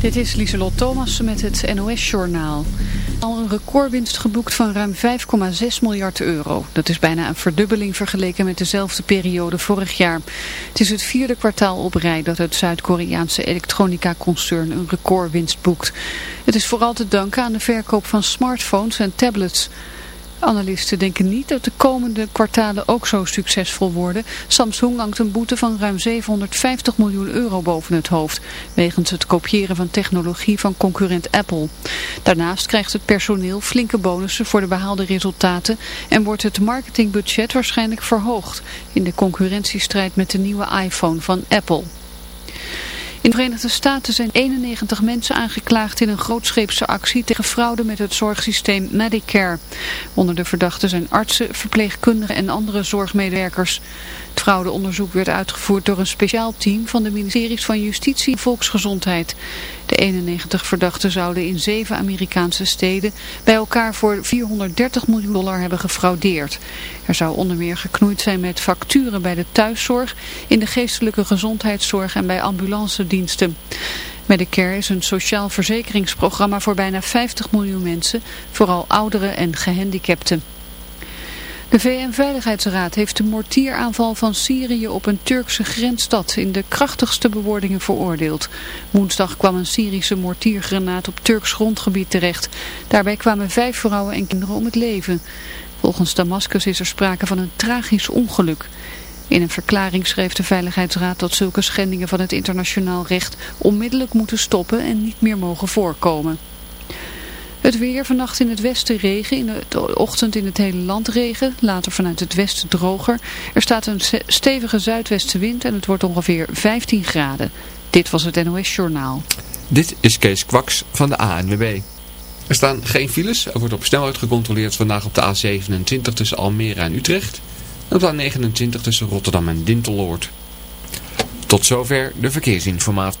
Dit is Lieselot Thomas met het NOS-journaal. Al een recordwinst geboekt van ruim 5,6 miljard euro. Dat is bijna een verdubbeling vergeleken met dezelfde periode vorig jaar. Het is het vierde kwartaal op rij dat het Zuid-Koreaanse elektronica-concern een recordwinst boekt. Het is vooral te danken aan de verkoop van smartphones en tablets. Analisten denken niet dat de komende kwartalen ook zo succesvol worden. Samsung hangt een boete van ruim 750 miljoen euro boven het hoofd, wegens het kopiëren van technologie van concurrent Apple. Daarnaast krijgt het personeel flinke bonussen voor de behaalde resultaten en wordt het marketingbudget waarschijnlijk verhoogd in de concurrentiestrijd met de nieuwe iPhone van Apple. In de Verenigde Staten zijn 91 mensen aangeklaagd in een grootscheepse actie tegen fraude met het zorgsysteem Medicare. Onder de verdachten zijn artsen, verpleegkundigen en andere zorgmedewerkers. Het fraudeonderzoek werd uitgevoerd door een speciaal team van de ministeries van Justitie en Volksgezondheid. De 91 verdachten zouden in zeven Amerikaanse steden bij elkaar voor 430 miljoen dollar hebben gefraudeerd. Er zou onder meer geknoeid zijn met facturen bij de thuiszorg, in de geestelijke gezondheidszorg en bij ambulancediensten. Medicare is een sociaal verzekeringsprogramma voor bijna 50 miljoen mensen, vooral ouderen en gehandicapten. De VN-veiligheidsraad heeft de mortieraanval van Syrië op een Turkse grensstad in de krachtigste bewoordingen veroordeeld. Woensdag kwam een Syrische mortiergranaat op Turks grondgebied terecht. Daarbij kwamen vijf vrouwen en kinderen om het leven. Volgens Damascus is er sprake van een tragisch ongeluk. In een verklaring schreef de Veiligheidsraad dat zulke schendingen van het internationaal recht onmiddellijk moeten stoppen en niet meer mogen voorkomen. Het weer vannacht in het westen regen, in de ochtend in het hele land regen, later vanuit het westen droger. Er staat een stevige zuidwestenwind en het wordt ongeveer 15 graden. Dit was het NOS Journaal. Dit is Kees Kwaks van de ANWB. Er staan geen files, er wordt op snelheid gecontroleerd vandaag op de A27 tussen Almere en Utrecht. En op de A29 tussen Rotterdam en Dinteloord. Tot zover de verkeersinformatie.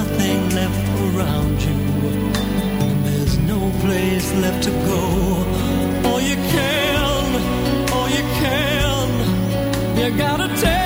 nothing left around you. There's no place left to go. All you can, all you can, you gotta take.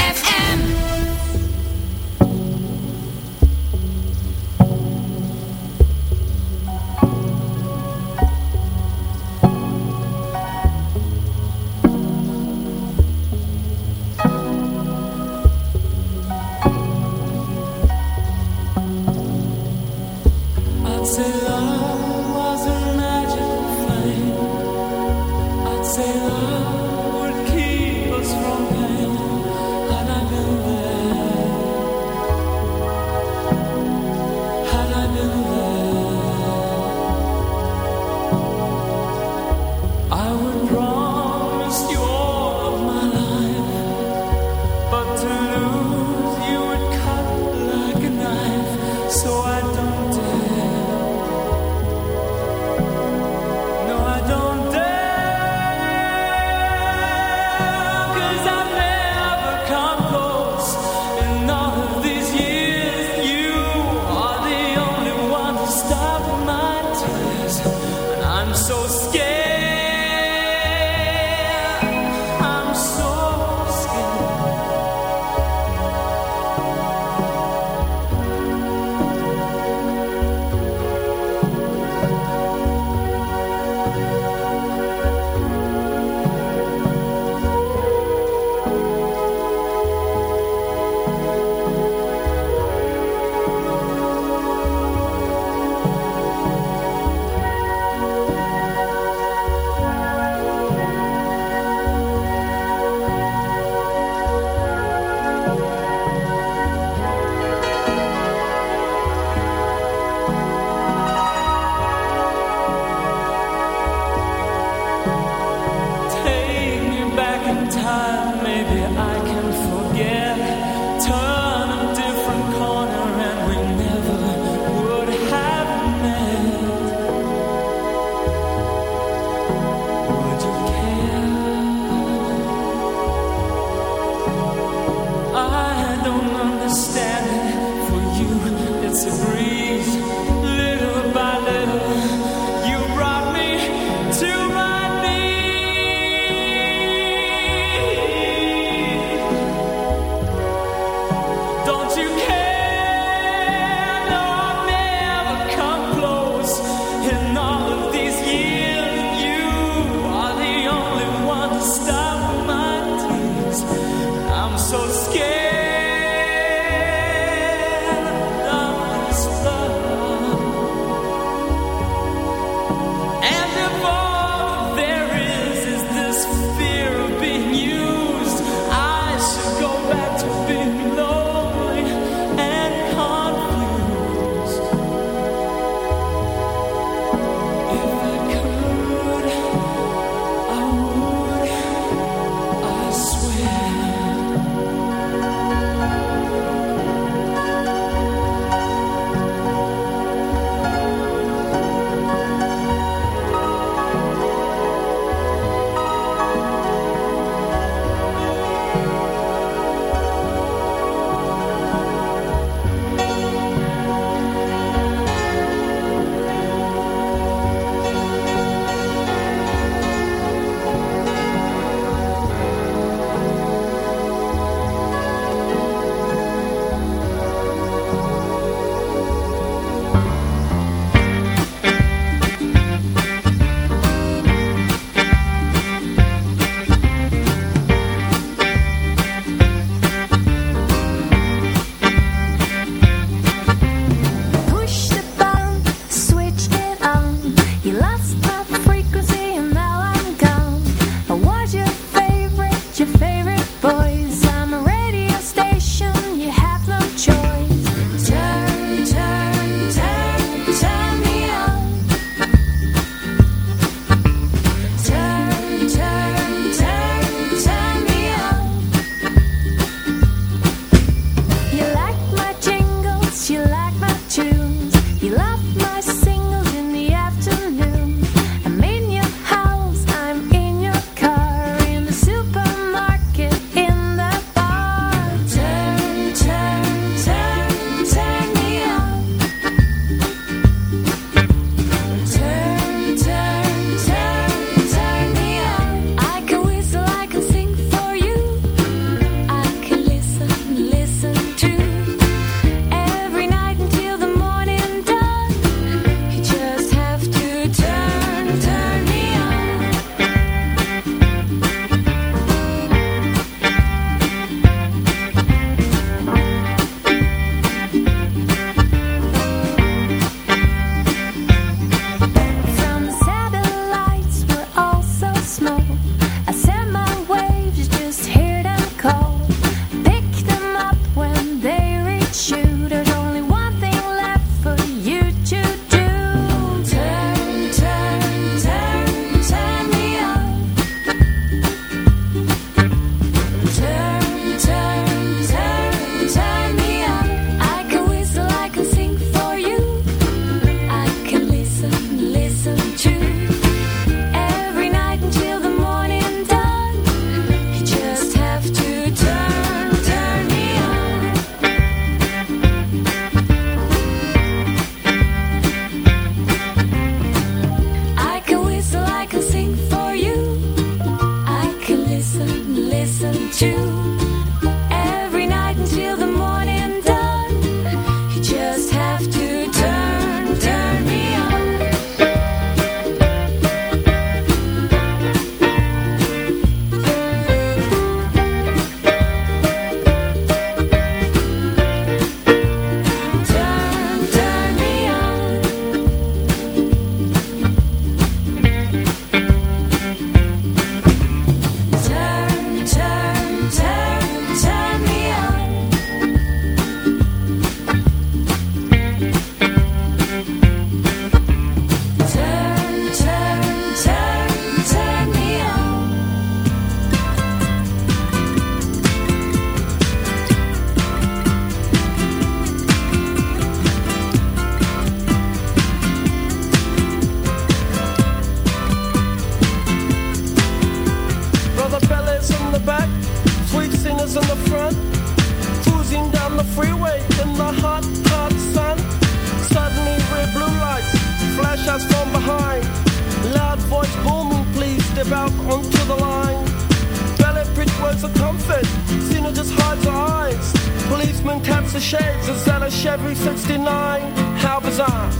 Dempsey shades and sell Chevy 69. How bizarre!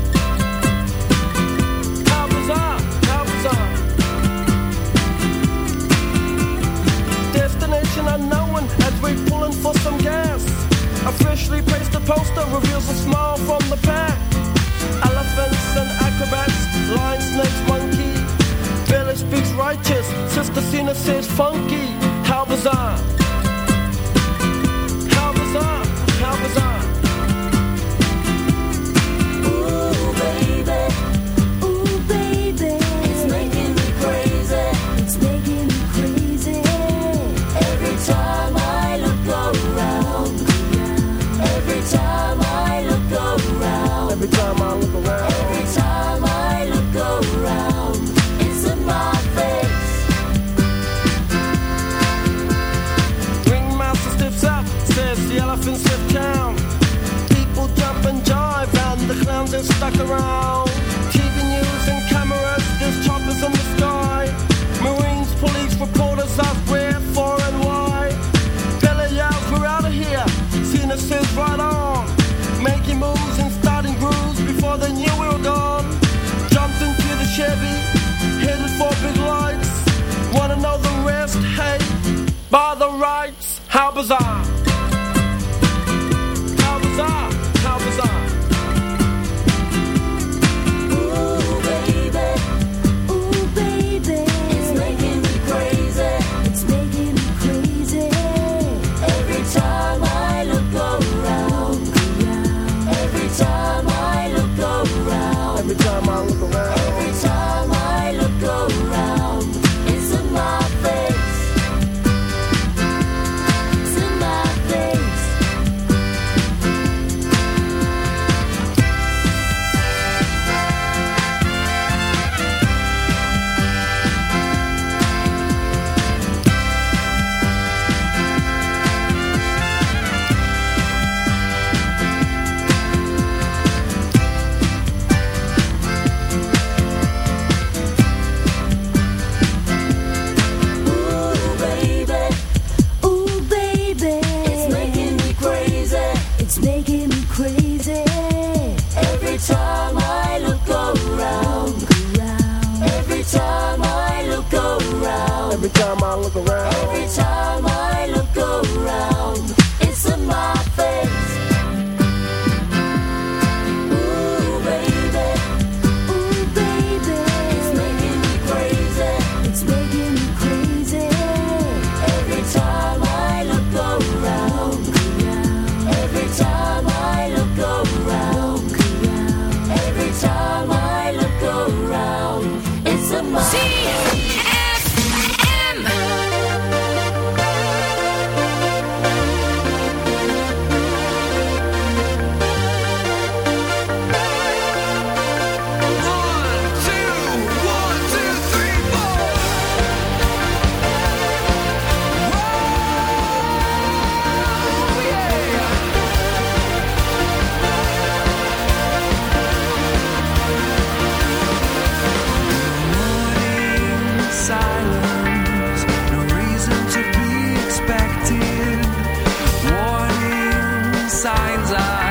How bizarre! How bizarre! Destination unknown as we pulling for some gas. Officially placed a poster reveals a smile from the pack. Elephants and acrobats, lion, snakes, monkey. Village speaks righteous, Sister Cena says funky. How bizarre! signs are.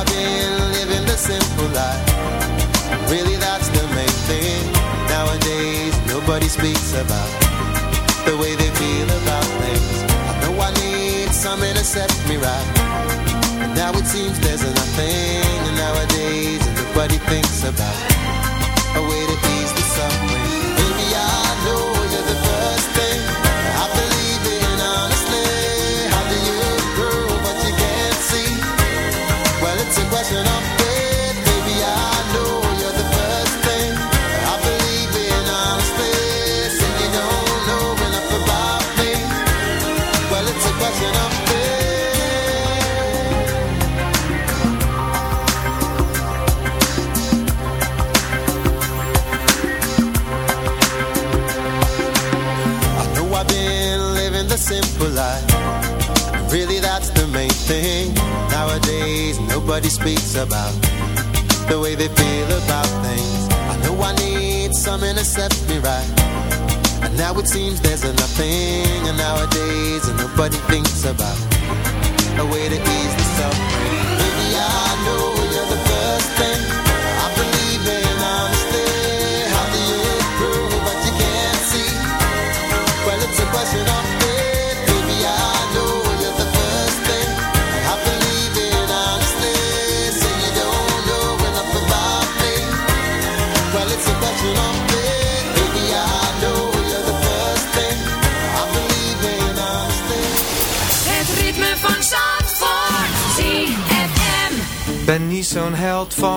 I've been living the simple life. Really, that's the main thing. Nowadays, nobody speaks about the way they feel about things. I know I need something to set me right. And now it seems there's nothing. Nowadays, nobody thinks about a way to ease the suffering. Speaks about the way they feel about things. I know I need something to set me right. And now it seems there's a nothing. And nowadays, and nobody thinks about a way to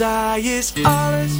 Zij is alles,